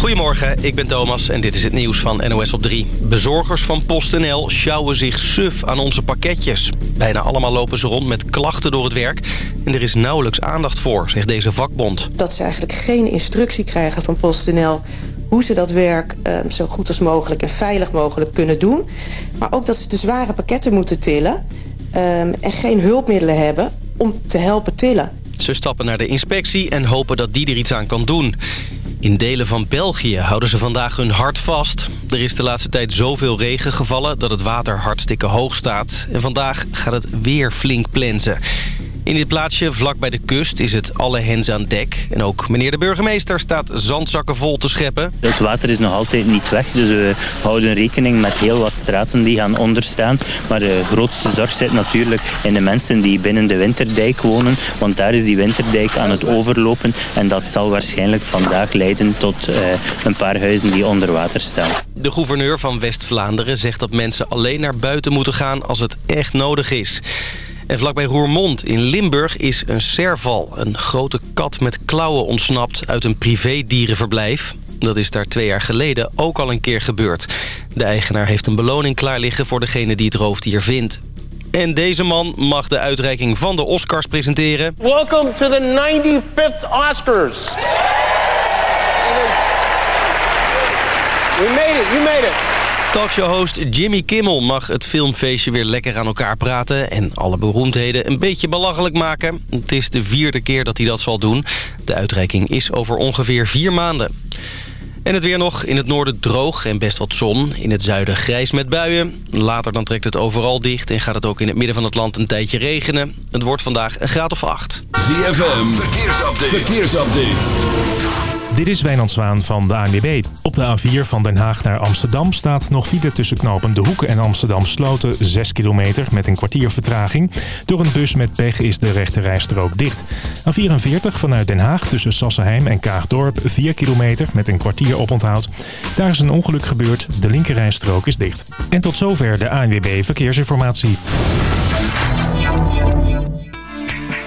Goedemorgen, ik ben Thomas en dit is het nieuws van NOS op 3. Bezorgers van PostNL sjouwen zich suf aan onze pakketjes. Bijna allemaal lopen ze rond met klachten door het werk. En er is nauwelijks aandacht voor, zegt deze vakbond. Dat ze eigenlijk geen instructie krijgen van PostNL hoe ze dat werk uh, zo goed als mogelijk en veilig mogelijk kunnen doen. Maar ook dat ze de zware pakketten moeten tillen... Uh, en geen hulpmiddelen hebben om te helpen tillen. Ze stappen naar de inspectie en hopen dat die er iets aan kan doen. In delen van België houden ze vandaag hun hart vast. Er is de laatste tijd zoveel regen gevallen dat het water hartstikke hoog staat. En vandaag gaat het weer flink plensen. In dit plaatsje, vlak bij de kust, is het alle hens aan dek. En ook meneer de burgemeester staat zandzakken vol te scheppen. Het water is nog altijd niet weg, dus we houden rekening met heel wat straten die gaan onderstaan. Maar de grootste zorg zit natuurlijk in de mensen die binnen de Winterdijk wonen. Want daar is die Winterdijk aan het overlopen. En dat zal waarschijnlijk vandaag leiden tot uh, een paar huizen die onder water staan. De gouverneur van West-Vlaanderen zegt dat mensen alleen naar buiten moeten gaan als het echt nodig is. En vlakbij Roermond in Limburg is een serval, een grote kat met klauwen ontsnapt uit een privédierenverblijf. Dat is daar twee jaar geleden ook al een keer gebeurd. De eigenaar heeft een beloning klaar liggen voor degene die het roofdier vindt. En deze man mag de uitreiking van de Oscars presenteren. Welcome to the 95th Oscars. We made it, you made it. Talkshow-host Jimmy Kimmel mag het filmfeestje weer lekker aan elkaar praten... en alle beroemdheden een beetje belachelijk maken. Het is de vierde keer dat hij dat zal doen. De uitreiking is over ongeveer vier maanden. En het weer nog. In het noorden droog en best wat zon. In het zuiden grijs met buien. Later dan trekt het overal dicht en gaat het ook in het midden van het land een tijdje regenen. Het wordt vandaag een graad of acht. ZFM, verkeersupdate. verkeersupdate. Dit is Wijnand Zwaan van de ANWB. Op de A4 van Den Haag naar Amsterdam staat nog file tussen knopen De Hoek en Amsterdam Sloten 6 kilometer met een kwartier vertraging. Door een bus met pech is de rechte rijstrook dicht. A44 vanuit Den Haag tussen Sassenheim en Kaagdorp 4 kilometer met een kwartier oponthoud. Daar is een ongeluk gebeurd, de linkerrijstrook is dicht. En tot zover de ANWB Verkeersinformatie.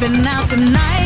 been out tonight.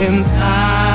inside.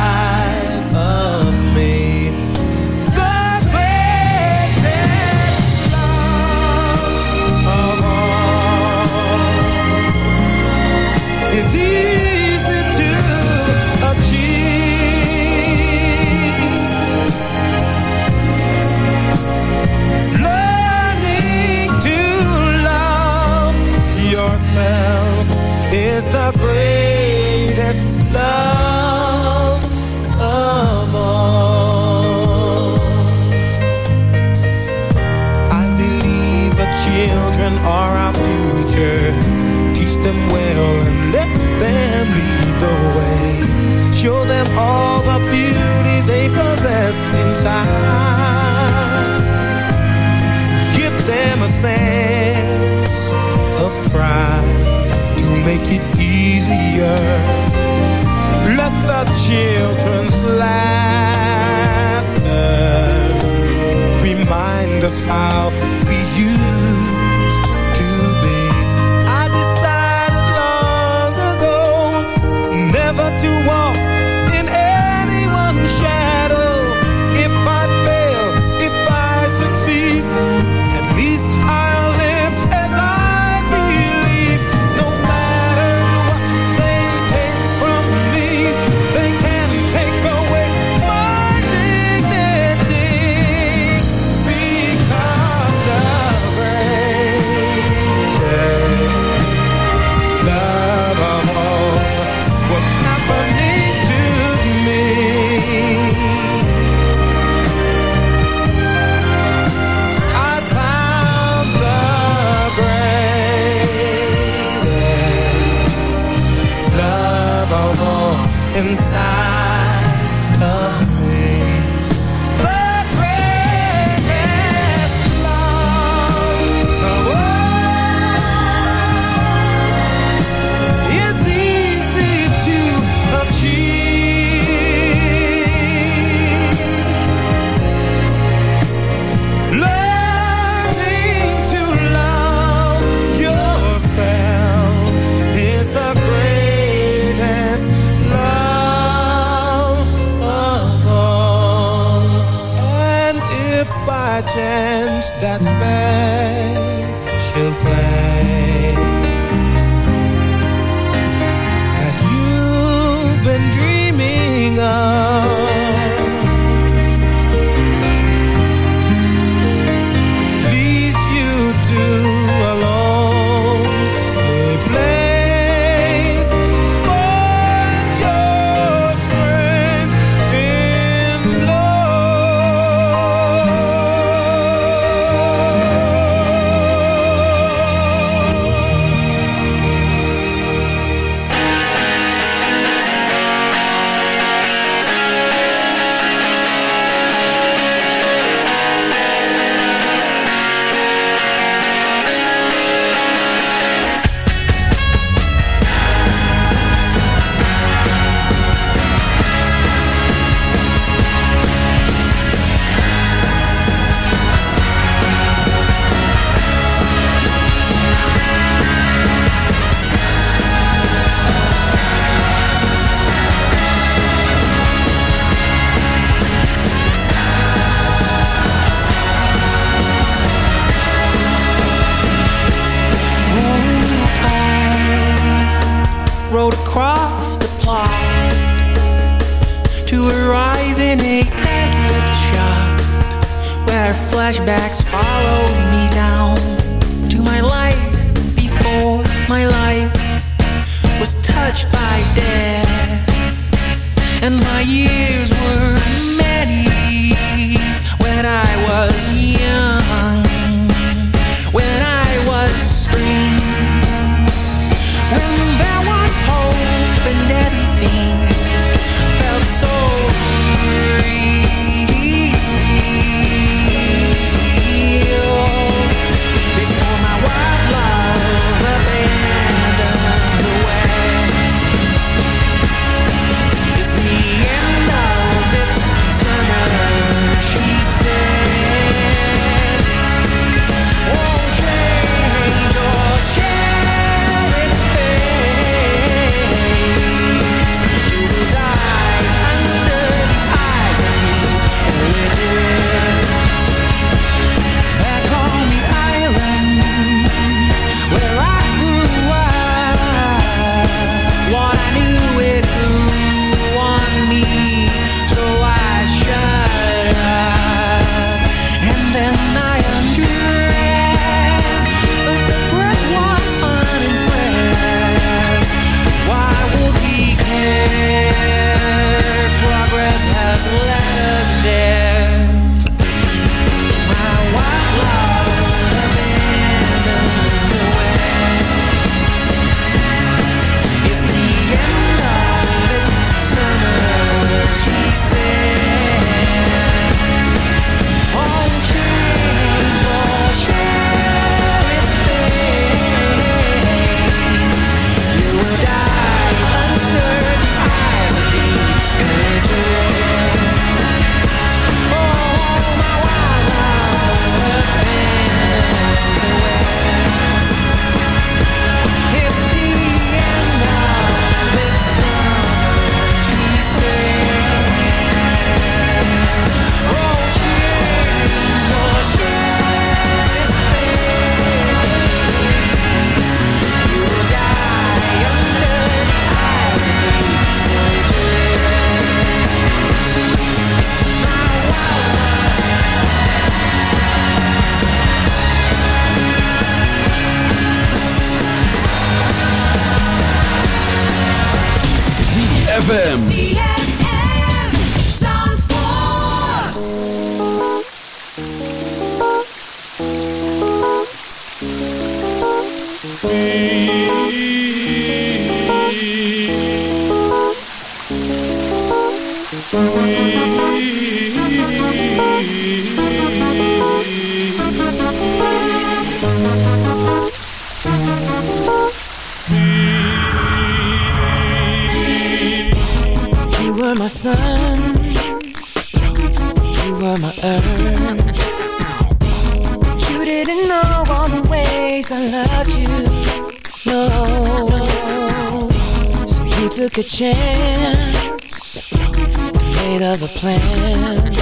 Made other plans.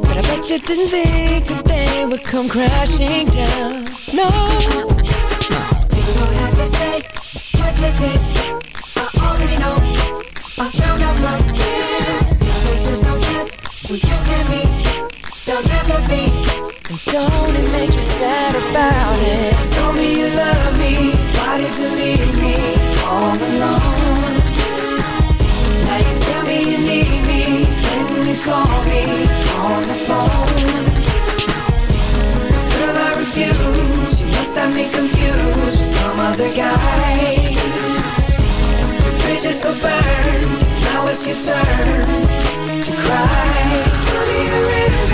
But I bet you didn't think that they would come crashing down. No, you don't have to say what you did. I already know. I found out my man. There's just no chance when you and me. There'll never be. And don't it make you sad about it? Told me you love me. Why did you leave me all alone? When you call me on the phone. Girl, I refuse. You must have me confused with some other guy bridges go burn. Now it's your turn to cry. Tell me.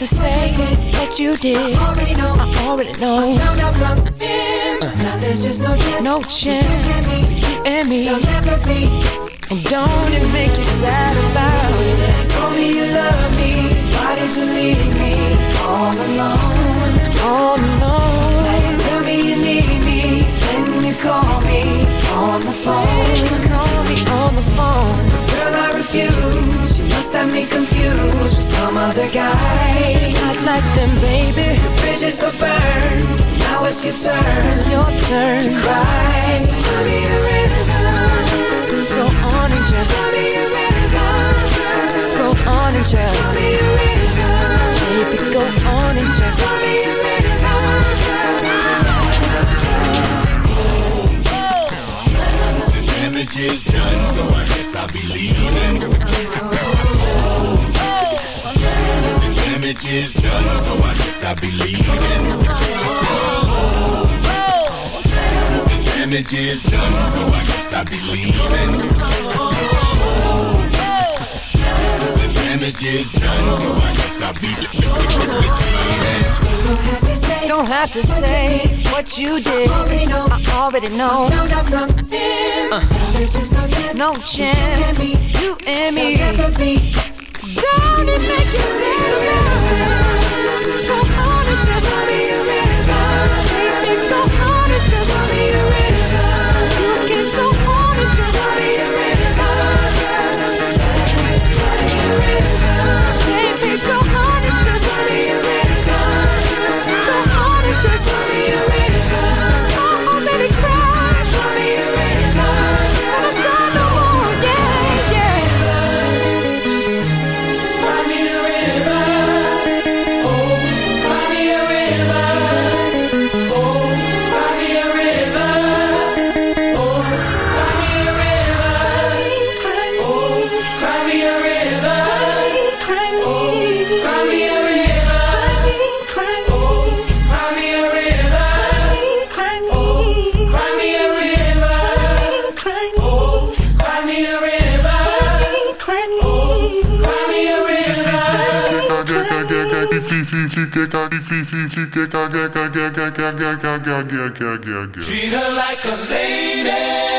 To say what you did. I already know. I already know. Found out from him. Uh. Now there's just no chance. No chance. You and me. You'll never be. And don't it make you sad about it? Told me you love me. Why did you leave me all alone? All alone. Now you tell me you need me. When you call me other guy. Not like them, baby. The bridges were burned. Now it's your turn. It's your turn to cry. So tell me a rhythm. Go on and just tell me a rhythm. Go on and just tell me a rhythm. Baby, go on and just tell me a The damage is done, so I guess I'll be leaving. The damage is done, so I guess I believe it. The damage is done, so I guess I believe it. The damage is done, so I guess I believe it. Don't have to say, what you did. I already know. Uh. There's just no chance. No chance. You and me down and make you sad enough. Treat her like a lady.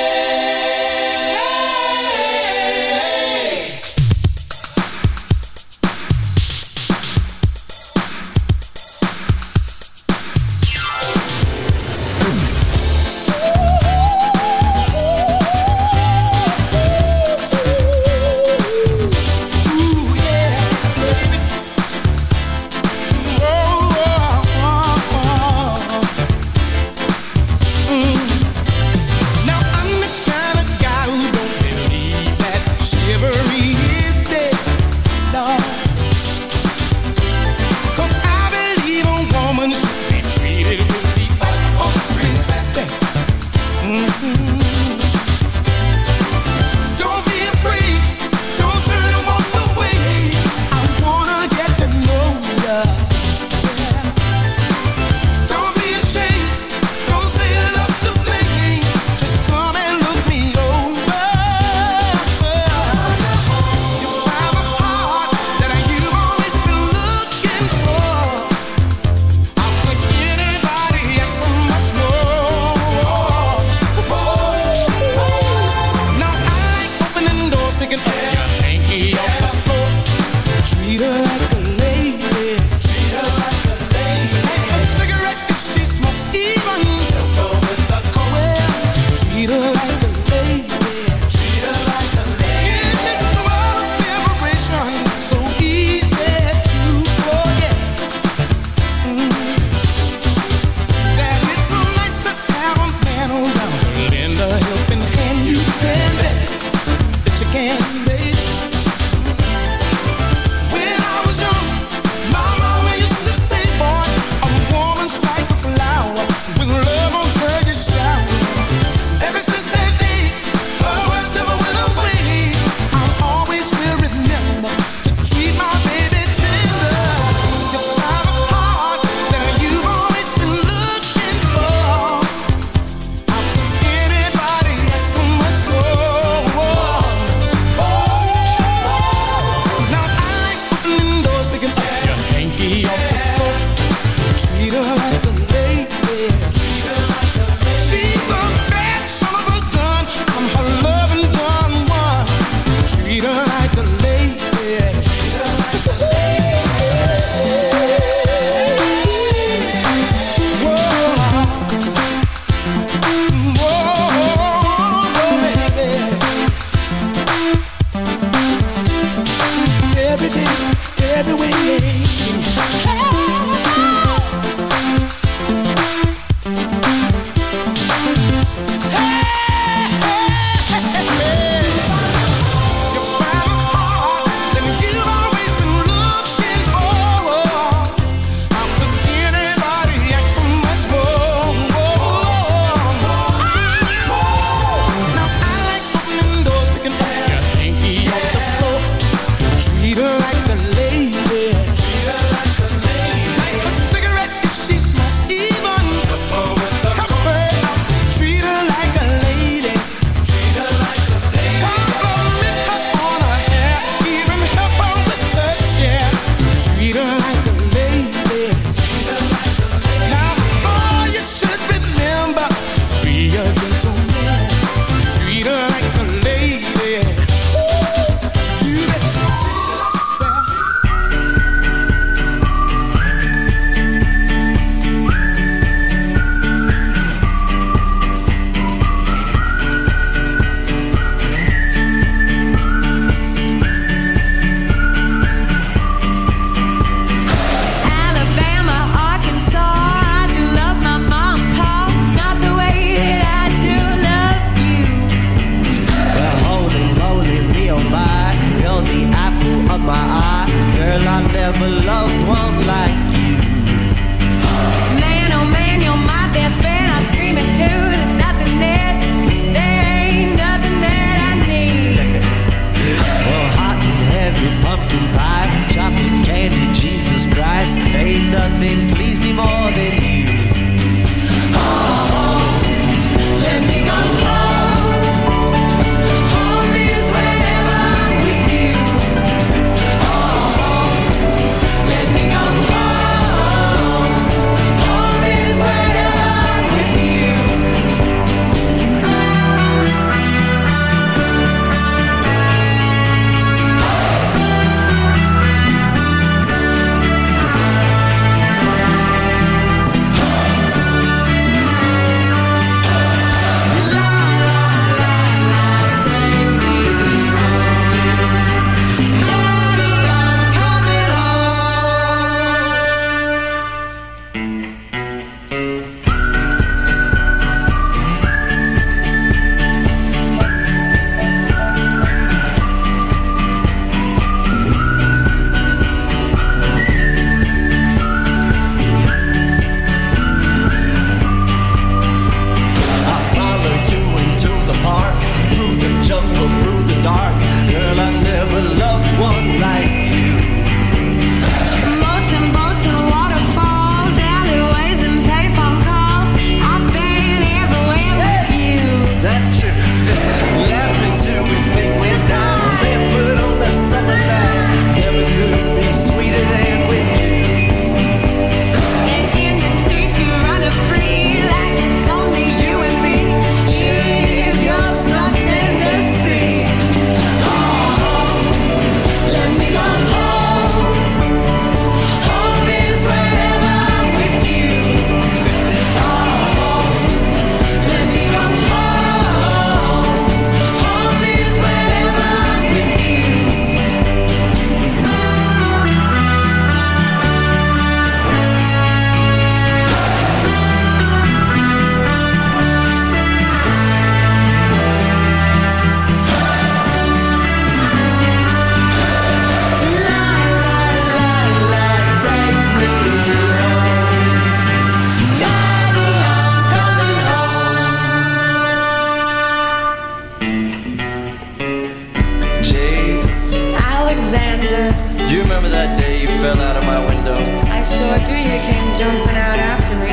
Do. You came jumping out after me.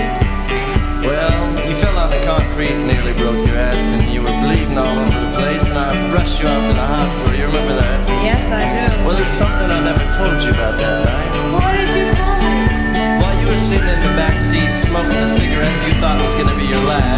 Well, you fell on the concrete, nearly broke your ass, and you were bleeding all over the place, and I rushed you off to the hospital. You remember that? Yes, I do. Well, there's something I never told you about that night. What did you tell me? While you were sitting in the back seat smoking a cigarette you thought was going to be your last,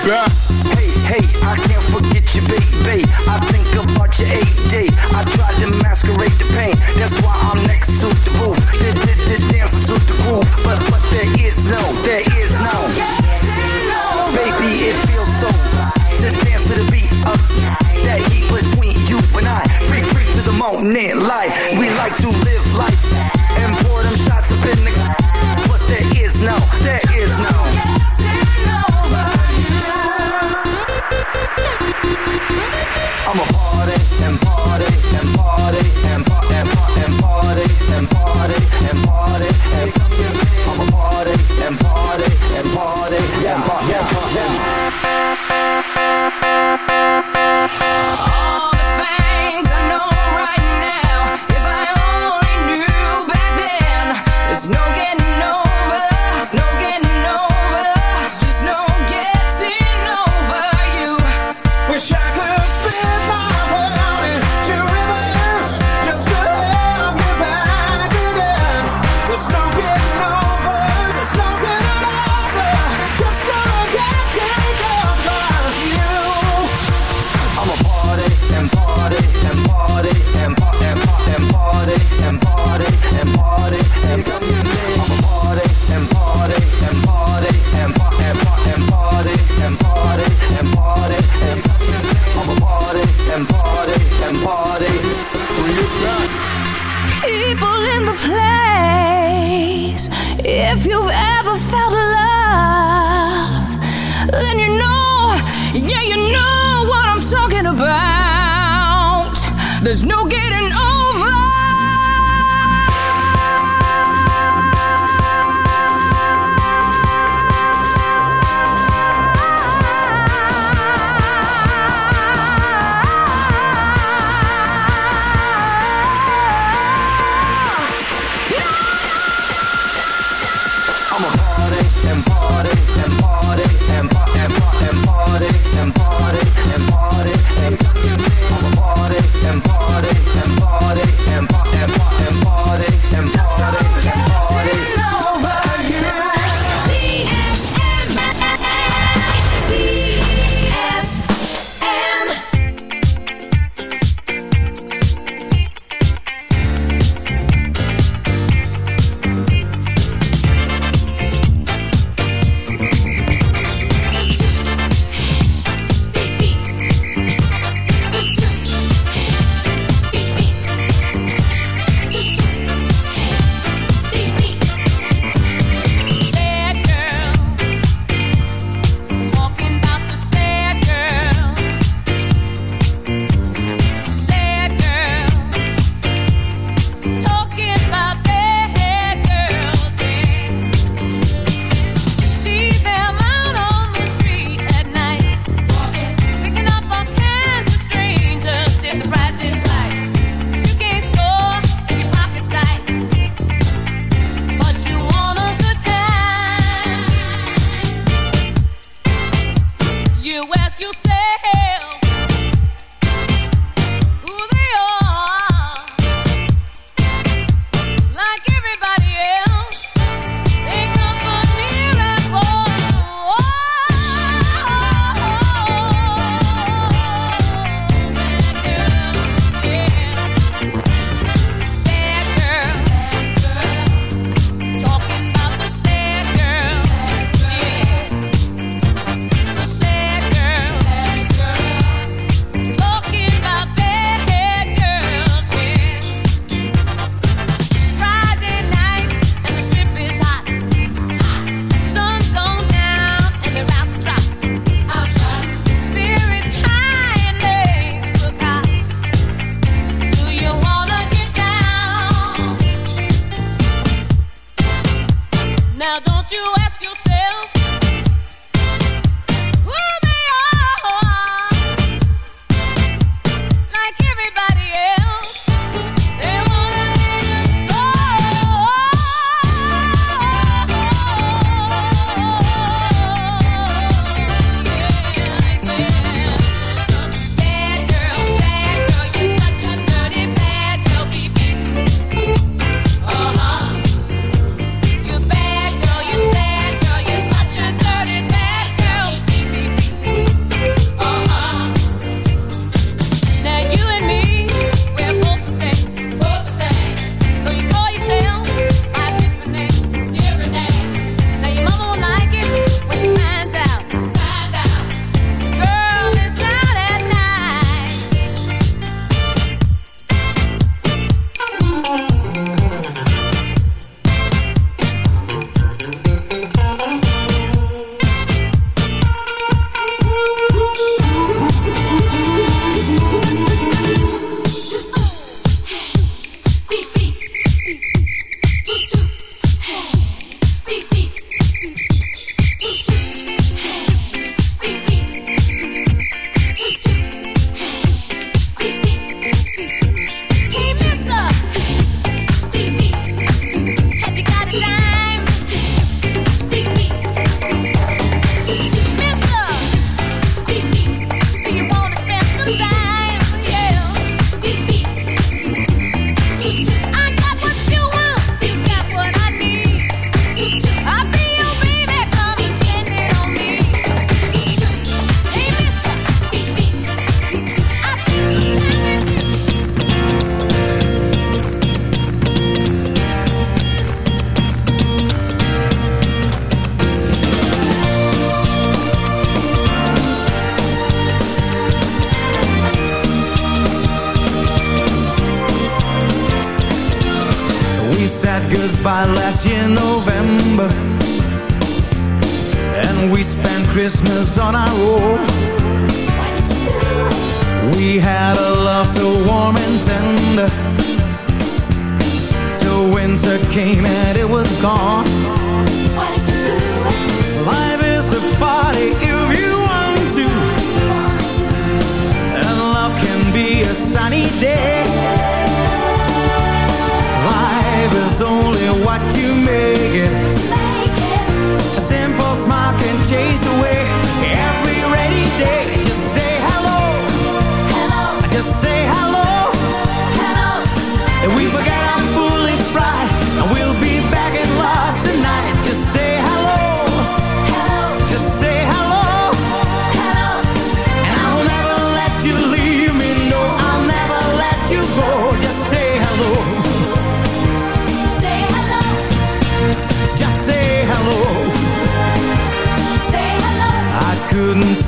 back.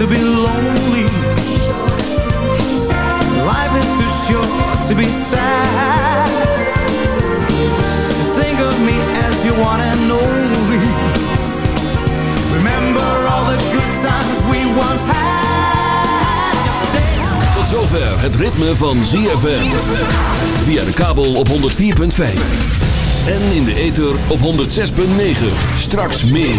to be lonely. Life is too short to be sad. Think of me as your one and only. Remember all the good times we once had. Tot zover het ritme van ZFM. Via de kabel op 104.5. En in de ether op 106.9. Straks meer.